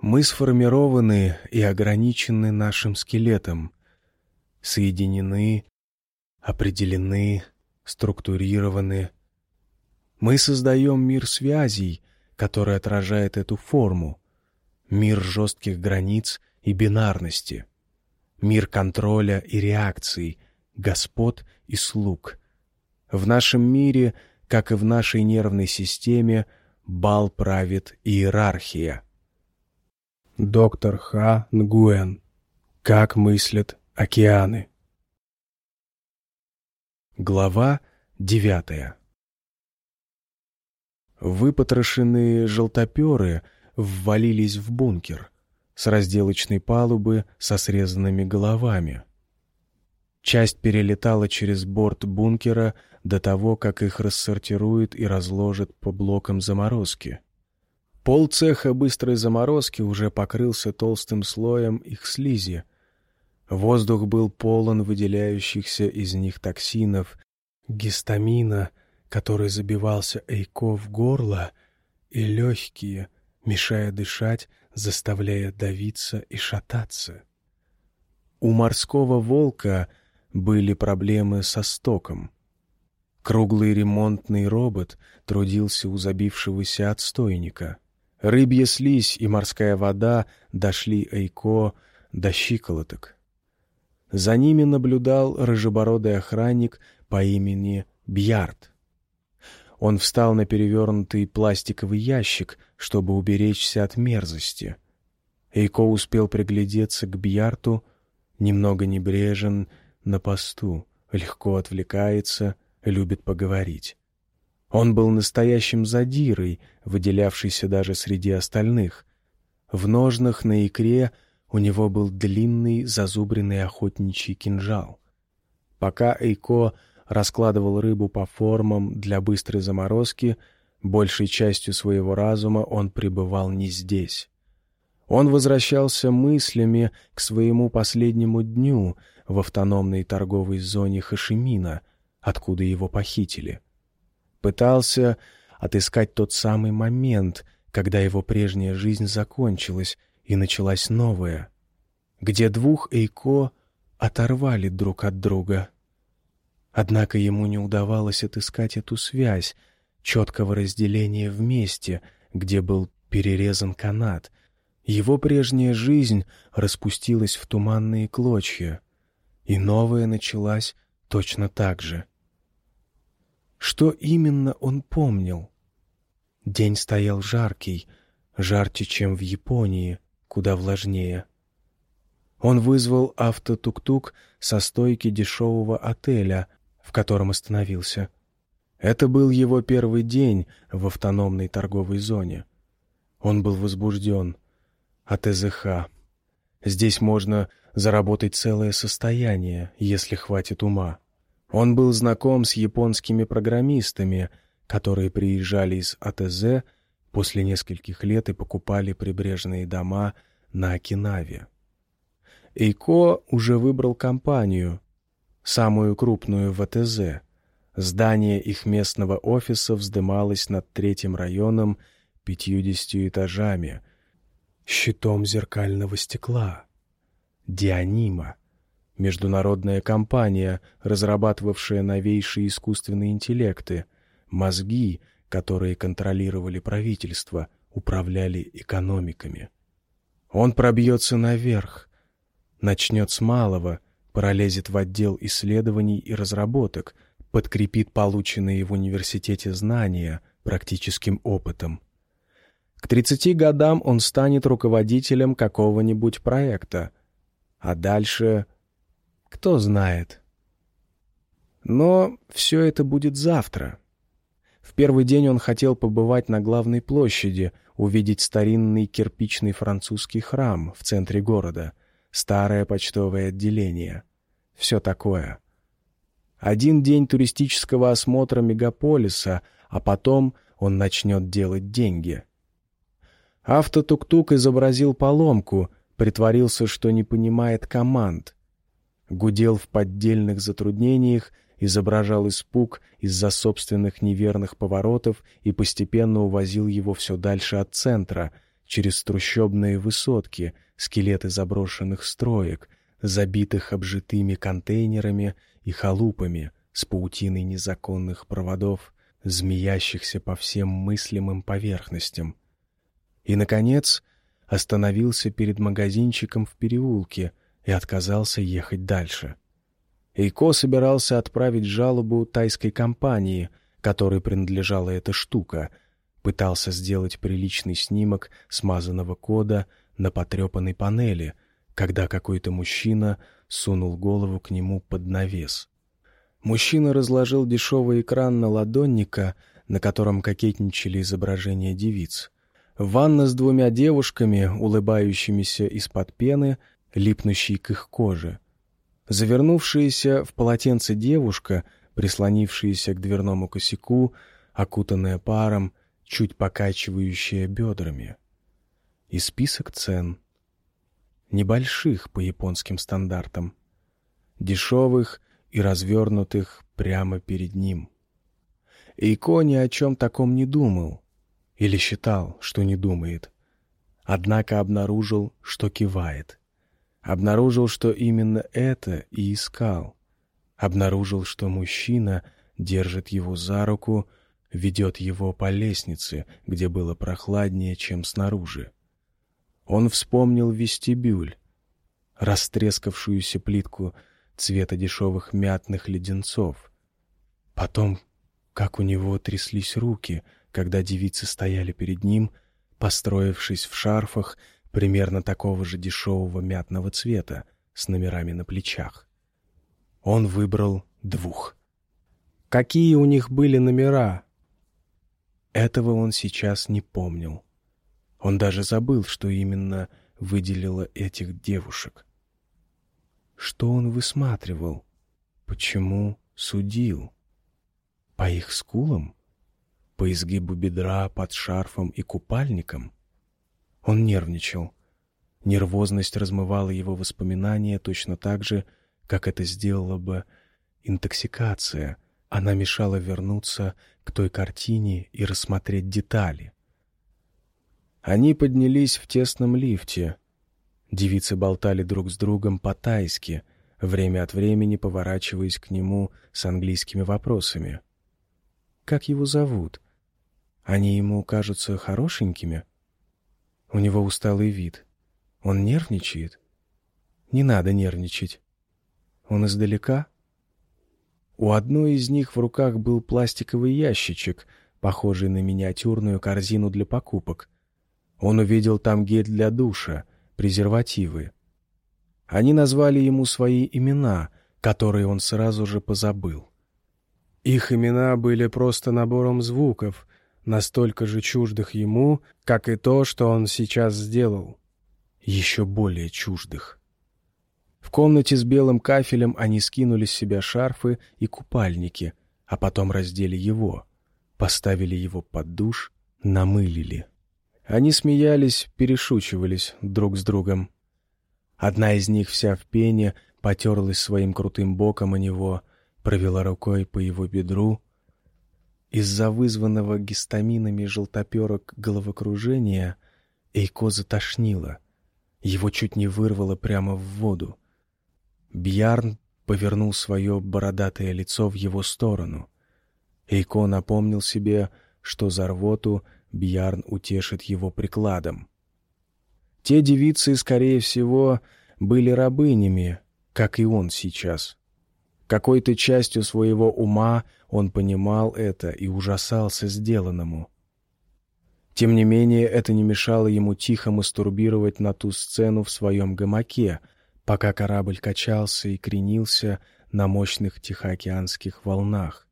Мы сформированы и ограничены нашим скелетом, соединены, определены, структурированы. Мы создаем мир связей, который отражает эту форму, мир жестких границ и бинарности, мир контроля и реакций, господ и слуг. В нашем мире, как и в нашей нервной системе, бал правит иерархия. Доктор Ха Нгуэн. Как мыслят океаны. Глава девятая Выпотрошенные желтоперы ввалились в бункер с разделочной палубы со срезанными головами. Часть перелетала через борт бункера до того, как их рассортируют и разложат по блокам заморозки. Пол цеха быстрой заморозки уже покрылся толстым слоем их слизи. Воздух был полон выделяющихся из них токсинов, гистамина, который забивался Эйко в горло, и легкие, мешая дышать, заставляя давиться и шататься. У морского волка были проблемы со стоком. Круглый ремонтный робот трудился у забившегося отстойника. Рыбья слизь и морская вода дошли Эйко до щиколоток. За ними наблюдал рыжебородый охранник по имени Бьярд. Он встал на перевернутый пластиковый ящик, чтобы уберечься от мерзости. Эйко успел приглядеться к Бьярту, немного небрежен, на посту, легко отвлекается, любит поговорить. Он был настоящим задирой, выделявшийся даже среди остальных. В ножнах на икре у него был длинный зазубренный охотничий кинжал. Пока Эйко раскладывал рыбу по формам для быстрой заморозки, большей частью своего разума он пребывал не здесь. Он возвращался мыслями к своему последнему дню в автономной торговой зоне Хашимина, откуда его похитили. Пытался отыскать тот самый момент, когда его прежняя жизнь закончилась и началась новая, где двух Эйко оторвали друг от друга — Однако ему не удавалось отыскать эту связь, четкого разделения вместе, где был перерезан канат. Его прежняя жизнь распустилась в туманные клочья, и новая началась точно так же. Что именно он помнил? День стоял жаркий, жарче, чем в Японии, куда влажнее. Он вызвал автотук-тук со стойки дешевого отеля — в котором остановился. Это был его первый день в автономной торговой зоне. Он был возбужден от ЭЗХ. Здесь можно заработать целое состояние, если хватит ума. Он был знаком с японскими программистами, которые приезжали из АТЗ после нескольких лет и покупали прибрежные дома на Окинаве. Эйко уже выбрал компанию, самую крупную в АТЗ. Здание их местного офиса вздымалось над третьим районом пятьюдесятью этажами, щитом зеркального стекла. Дианима — международная компания, разрабатывавшая новейшие искусственные интеллекты, мозги, которые контролировали правительство, управляли экономиками. Он пробьется наверх, начнет с малого — пролезет в отдел исследований и разработок, подкрепит полученные в университете знания практическим опытом. К 30 годам он станет руководителем какого-нибудь проекта, а дальше кто знает. Но все это будет завтра. В первый день он хотел побывать на главной площади, увидеть старинный кирпичный французский храм в центре города — старое почтовое отделение. Все такое. Один день туристического осмотра мегаполиса, а потом он начнет делать деньги. Автотук-тук изобразил поломку, притворился, что не понимает команд. Гудел в поддельных затруднениях, изображал испуг из-за собственных неверных поворотов и постепенно увозил его все дальше от центра — через трущобные высотки, скелеты заброшенных строек, забитых обжитыми контейнерами и халупами с паутиной незаконных проводов, змеящихся по всем мыслимым поверхностям. И, наконец, остановился перед магазинчиком в переулке и отказался ехать дальше. Эйко собирался отправить жалобу тайской компании, которой принадлежала эта штука, пытался сделать приличный снимок смазанного кода на потрепанной панели, когда какой-то мужчина сунул голову к нему под навес. Мужчина разложил дешевый экран на ладонника, на котором кокетничали изображения девиц. Ванна с двумя девушками, улыбающимися из-под пены, липнущей к их коже. Завернувшаяся в полотенце девушка, прислонившаяся к дверному косяку, окутанная паром, чуть покачивающая бедрами. И список цен. Небольших по японским стандартам. Дешевых и развернутых прямо перед ним. Эйко ни о чем таком не думал. Или считал, что не думает. Однако обнаружил, что кивает. Обнаружил, что именно это и искал. Обнаружил, что мужчина держит его за руку, ведет его по лестнице, где было прохладнее, чем снаружи. Он вспомнил вестибюль, растрескавшуюся плитку цвета дешевых мятных леденцов. Потом, как у него тряслись руки, когда девицы стояли перед ним, построившись в шарфах примерно такого же дешевого мятного цвета с номерами на плечах. Он выбрал двух. Какие у них были номера? Этого он сейчас не помнил. Он даже забыл, что именно выделило этих девушек. Что он высматривал? Почему судил? По их скулам? По изгибу бедра под шарфом и купальником? Он нервничал. Нервозность размывала его воспоминания точно так же, как это сделала бы интоксикация. Она мешала вернуться к той картине и рассмотреть детали. Они поднялись в тесном лифте, Девицы болтали друг с другом по-тайски, время от времени поворачиваясь к нему с английскими вопросами. «Как его зовут? Они ему кажутся хорошенькими?» У него усталый вид. Он нервничает? Не надо нервничать. Он издалека? У одной из них в руках был пластиковый ящичек, похожий на миниатюрную корзину для покупок. Он увидел там гель для душа, презервативы. Они назвали ему свои имена, которые он сразу же позабыл. Их имена были просто набором звуков, настолько же чуждых ему, как и то, что он сейчас сделал. Еще более чуждых. В комнате с белым кафелем они скинули с себя шарфы и купальники, а потом раздели его, поставили его под душ, намылили. Они смеялись, перешучивались друг с другом. Одна из них вся в пене потерлась своим крутым боком о него, провела рукой по его бедру. Из-за вызванного гистаминами желтоперок головокружения Эйко затошнило. Его чуть не вырвало прямо в воду. Бьярн повернул свое бородатое лицо в его сторону. Эйко напомнил себе, что за рвоту — Бьярн утешит его прикладом. Те девицы, скорее всего, были рабынями, как и он сейчас. Какой-то частью своего ума он понимал это и ужасался сделанному. Тем не менее, это не мешало ему тихо мастурбировать на ту сцену в своем гамаке, пока корабль качался и кренился на мощных тихоокеанских волнах.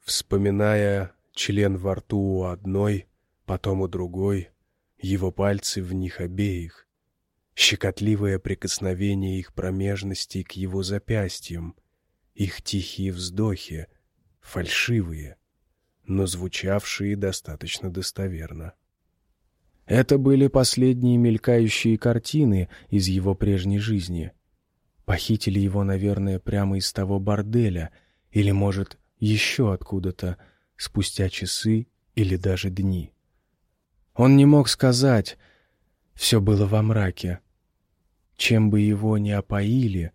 Вспоминая член во рту у одной, потом у другой, его пальцы в них обеих, щекотливое прикосновение их промежностей к его запястьям, их тихие вздохи, фальшивые, но звучавшие достаточно достоверно. Это были последние мелькающие картины из его прежней жизни. Похитили его, наверное, прямо из того борделя, или, может, еще откуда-то, спустя часы или даже дни. Он не мог сказать, Все было во мраке. Чем бы его ни опоили,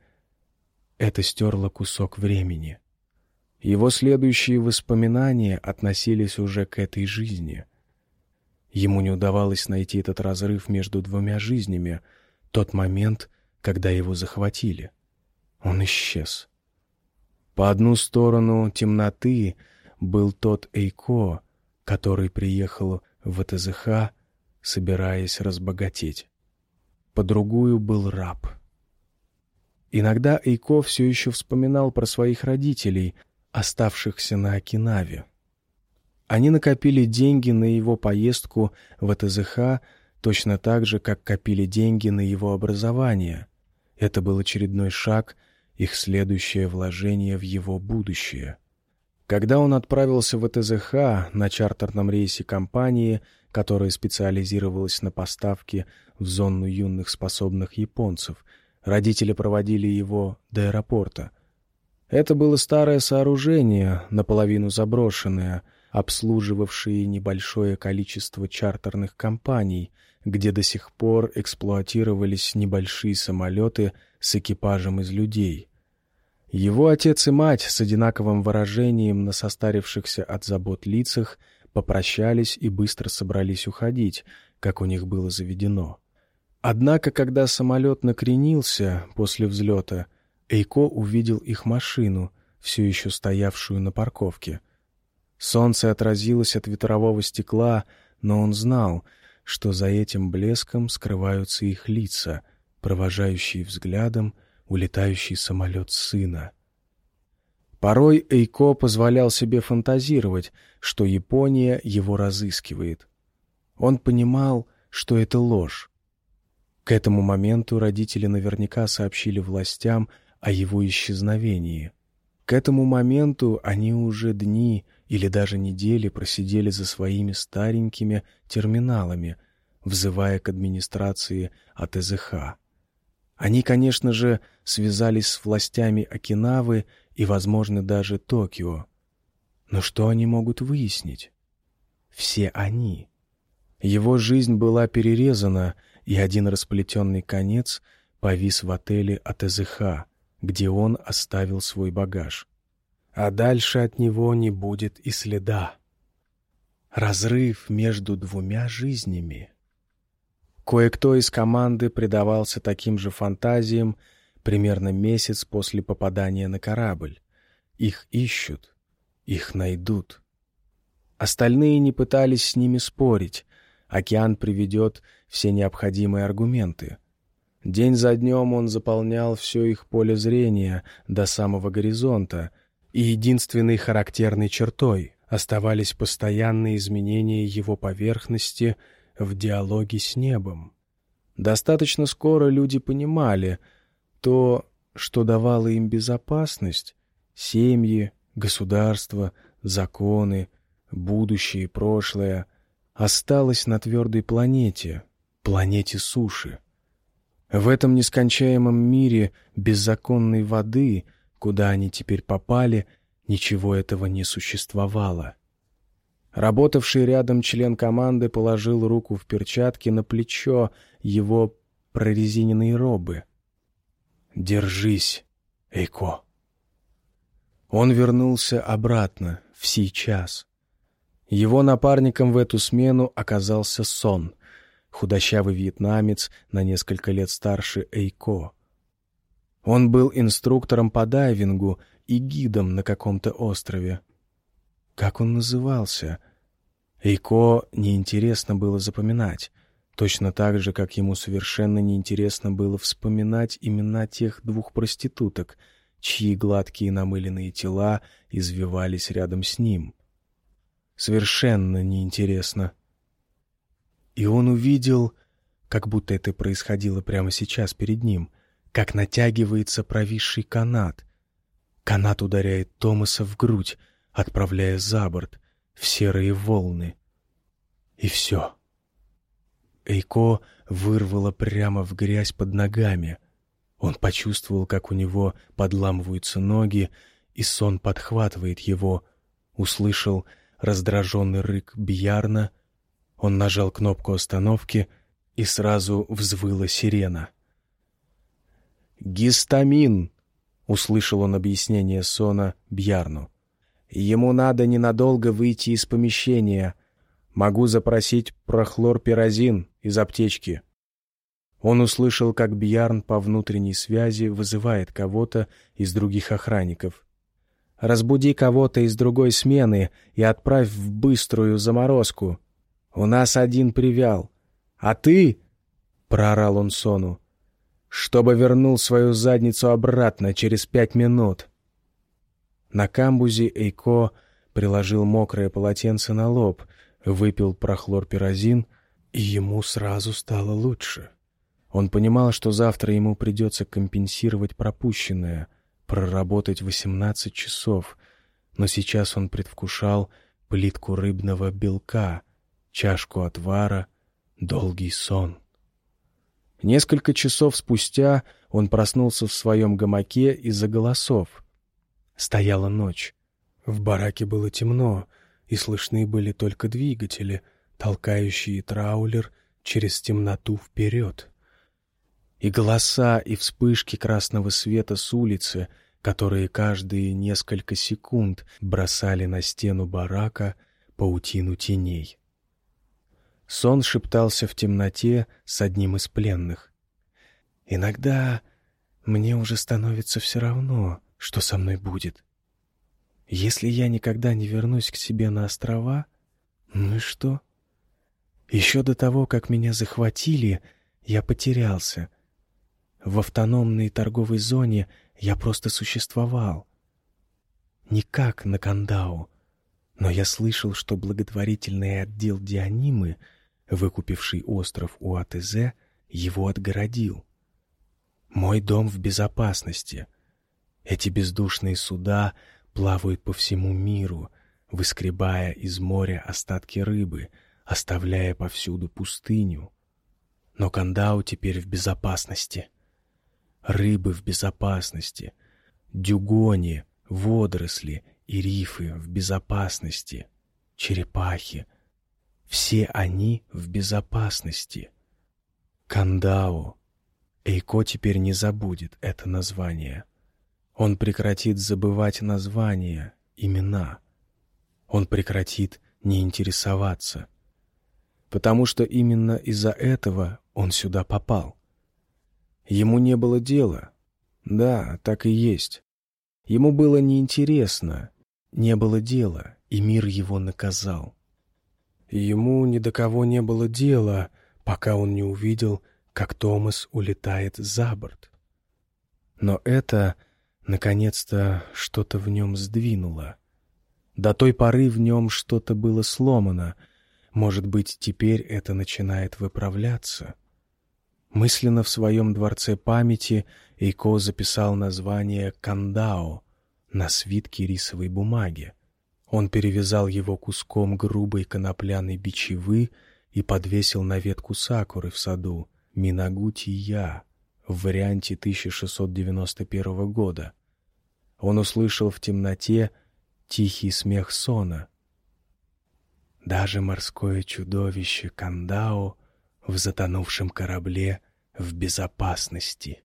это стерло кусок времени. Его следующие воспоминания относились уже к этой жизни. Ему не удавалось найти этот разрыв между двумя жизнями, тот момент, когда его захватили. Он исчез. По одну сторону темноты был тот Эйко, который приехал в ТЗХ, собираясь разбогатеть. По другую был раб. Иногда Эйко все еще вспоминал про своих родителей, оставшихся на Окинаве. Они накопили деньги на его поездку в ТЗХ точно так же, как копили деньги на его образование. Это был очередной шаг, их следующее вложение в его будущее. Когда он отправился в ТЗХ на чартерном рейсе компании, которая специализировалась на поставке в зону юных способных японцев, родители проводили его до аэропорта. Это было старое сооружение, наполовину заброшенное, обслуживавшее небольшое количество чартерных компаний, где до сих пор эксплуатировались небольшие самолеты с экипажем из людей — его отец и мать с одинаковым выражением на состарившихся от забот лицах попрощались и быстро собрались уходить, как у них было заведено. Однако, когда самолет накренился после взлета, Эйко увидел их машину, все еще стоявшую на парковке. Солнце отразилось от ветрового стекла, но он знал, что за этим блеском скрываются их лица, провожающие взглядом улетающий самолет сына. Порой Эйко позволял себе фантазировать, что Япония его разыскивает. Он понимал, что это ложь. К этому моменту родители наверняка сообщили властям о его исчезновении. К этому моменту они уже дни или даже недели просидели за своими старенькими терминалами, взывая к администрации от ЭЗХ. Они, конечно же, связались с властями Окинавы и, возможно, даже Токио. Но что они могут выяснить? Все они. Его жизнь была перерезана, и один расплетенный конец повис в отеле от ЭЗХ, где он оставил свой багаж. А дальше от него не будет и следа. Разрыв между двумя жизнями — Кое-кто из команды предавался таким же фантазиям примерно месяц после попадания на корабль. Их ищут, их найдут. Остальные не пытались с ними спорить. Океан приведет все необходимые аргументы. День за днем он заполнял все их поле зрения до самого горизонта, и единственной характерной чертой оставались постоянные изменения его поверхности — в диалоге с небом. Достаточно скоро люди понимали то, что давало им безопасность, семьи, государство, законы, будущее и прошлое, осталось на твердой планете, планете суши. В этом нескончаемом мире беззаконной воды, куда они теперь попали, ничего этого не существовало. Работавший рядом член команды положил руку в перчатки на плечо его прорезиненной робы. «Держись, Эйко!» Он вернулся обратно, в сейчас. Его напарником в эту смену оказался Сон, худощавый вьетнамец на несколько лет старше Эйко. Он был инструктором по дайвингу и гидом на каком-то острове. Как он назывался? Эйко неинтересно было запоминать, точно так же, как ему совершенно неинтересно было вспоминать имена тех двух проституток, чьи гладкие намыленные тела извивались рядом с ним. Совершенно неинтересно. И он увидел, как будто это происходило прямо сейчас перед ним, как натягивается провисший канат. Канат ударяет Томаса в грудь, отправляя за борт, в серые волны. И все. Эйко вырвало прямо в грязь под ногами. Он почувствовал, как у него подламываются ноги, и сон подхватывает его. Услышал раздраженный рык Бьярна. Он нажал кнопку остановки и сразу взвыла сирена. «Гистамин!» — услышал он объяснение Сона Бьярну. «Ему надо ненадолго выйти из помещения. Могу запросить прохлорпиразин из аптечки». Он услышал, как Бьярн по внутренней связи вызывает кого-то из других охранников. «Разбуди кого-то из другой смены и отправь в быструю заморозку. У нас один привял. А ты...» — проорал он Сону чтобы вернул свою задницу обратно через пять минут. На камбузе Эйко приложил мокрое полотенце на лоб, выпил прохлорпиразин, и ему сразу стало лучше. Он понимал, что завтра ему придется компенсировать пропущенное, проработать 18 часов, но сейчас он предвкушал плитку рыбного белка, чашку отвара, долгий сон. Несколько часов спустя он проснулся в своем гамаке из-за голосов. Стояла ночь. В бараке было темно, и слышны были только двигатели, толкающие траулер через темноту вперед. И голоса, и вспышки красного света с улицы, которые каждые несколько секунд бросали на стену барака паутину теней. Сон шептался в темноте с одним из пленных. «Иногда мне уже становится все равно, что со мной будет. Если я никогда не вернусь к себе на острова, ну и что? Еще до того, как меня захватили, я потерялся. В автономной торговой зоне я просто существовал. Никак на Кандау, но я слышал, что благотворительный отдел Дианимы — выкупивший остров у АТЗ, его отгородил. Мой дом в безопасности. Эти бездушные суда плавают по всему миру, выскребая из моря остатки рыбы, оставляя повсюду пустыню. Но Кандау теперь в безопасности. Рыбы в безопасности. Дюгони, водоросли и рифы в безопасности. Черепахи — все они в безопасности. Кандао. Эйко теперь не забудет это название. Он прекратит забывать названия, имена. Он прекратит не интересоваться. Потому что именно из-за этого он сюда попал. Ему не было дела. Да, так и есть. Ему было неинтересно, не было дела, и мир его наказал ему ни до кого не было дела, пока он не увидел, как Томас улетает за борт. Но это, наконец-то, что-то в нем сдвинуло. До той поры в нем что-то было сломано. Может быть, теперь это начинает выправляться. Мысленно в своем дворце памяти Эйко записал название «Кандао» на свитке рисовой бумаги. Он перевязал его куском грубой конопляной бичевы и подвесил на ветку сакуры в саду Минагути-Я в варианте 1691 года. Он услышал в темноте тихий смех сона. Даже морское чудовище Кандао в затонувшем корабле в безопасности.